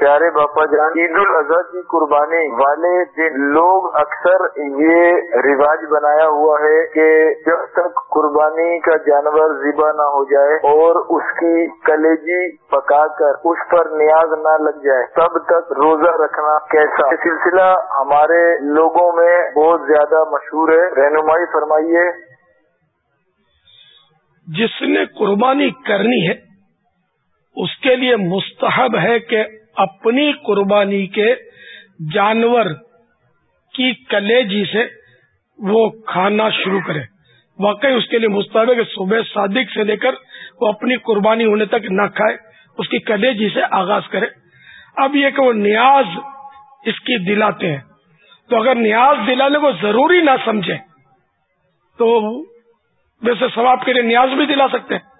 پیارے باپا جان، عید الاضحیٰ کی قربانی والے دن لوگ اکثر یہ رواج بنایا ہوا ہے کہ جب تک قربانی کا جانور ذبح نہ ہو جائے اور اس کی کلیجی پکا کر اس پر نیاز نہ لگ جائے، تب تک روزہ رکھنا کیسا؟ یہ سلسلہ ہمارے لوگوں میں بہت زیادہ مشہور ہے۔ رہنمائی فرمائیے۔ جس نے قربانی کرنی ہے، اس کے لیے مستحب ہے کہ اپنی قربانی کے جانور کی کلیجی سے وہ کھانا شروع کرے۔ واقعی اس کے لیے مستحب ہے کہ صبح صادق سے لے کر وہ اپنی قربانی ہونے تک نہ کھائے، اس کی کلیجی سے آغاز کرے۔ اب یہ کہ وہ نیاز اس کی دلاتے ہیں۔ تو اگر نیاز دلانے کو ضروری نہ سمجھے، تو ویسے ثواب کے لیے نیاز بھی دلا سکتے ہیں۔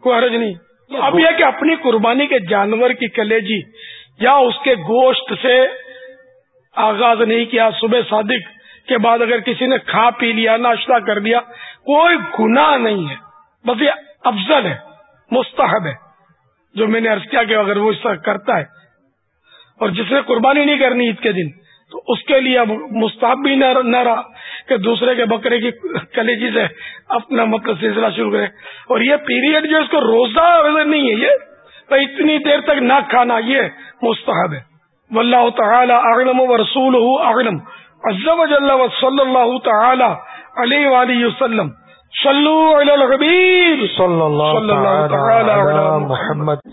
کوئی حرج نہیں۔ اب یہ کہ اپنی قربانی کے جانور کی کلیجی یا اس کے گوشت سے آغاز نہیں کیا صبح صادق کے بعد اگر کسی نے کھا پی لیا ناشتہ کر دیا کوئی گناہ نہیں ہے۔ بس یہ افضل ہے مستحب ہے۔ جو میں نے عرض کیا کہ اگر وہ اس طرح کرتا ہے اور جس نے قربانی نہیں کرنی عید کے دن تو اس کے لیے اب مستحب بھی نہ رہا۔ کہ دوسرے کے بکرے کی کلیجی سے اپنا مطلب سلسلہ شروع کرے۔ اور یہ پیریڈ جو اس کو روزہ نہیں ہے یہ تو اتنی دیر تک نہ کھانا یہ مستحب ہے۔ واللہ تعالی اعلم و رسول اعلم عزم جل و صلی اللہ تعالی علیہ وآلہ وسلم۔ صلو علی الحبیب۔ صلی اللہ تعالی علی محمد۔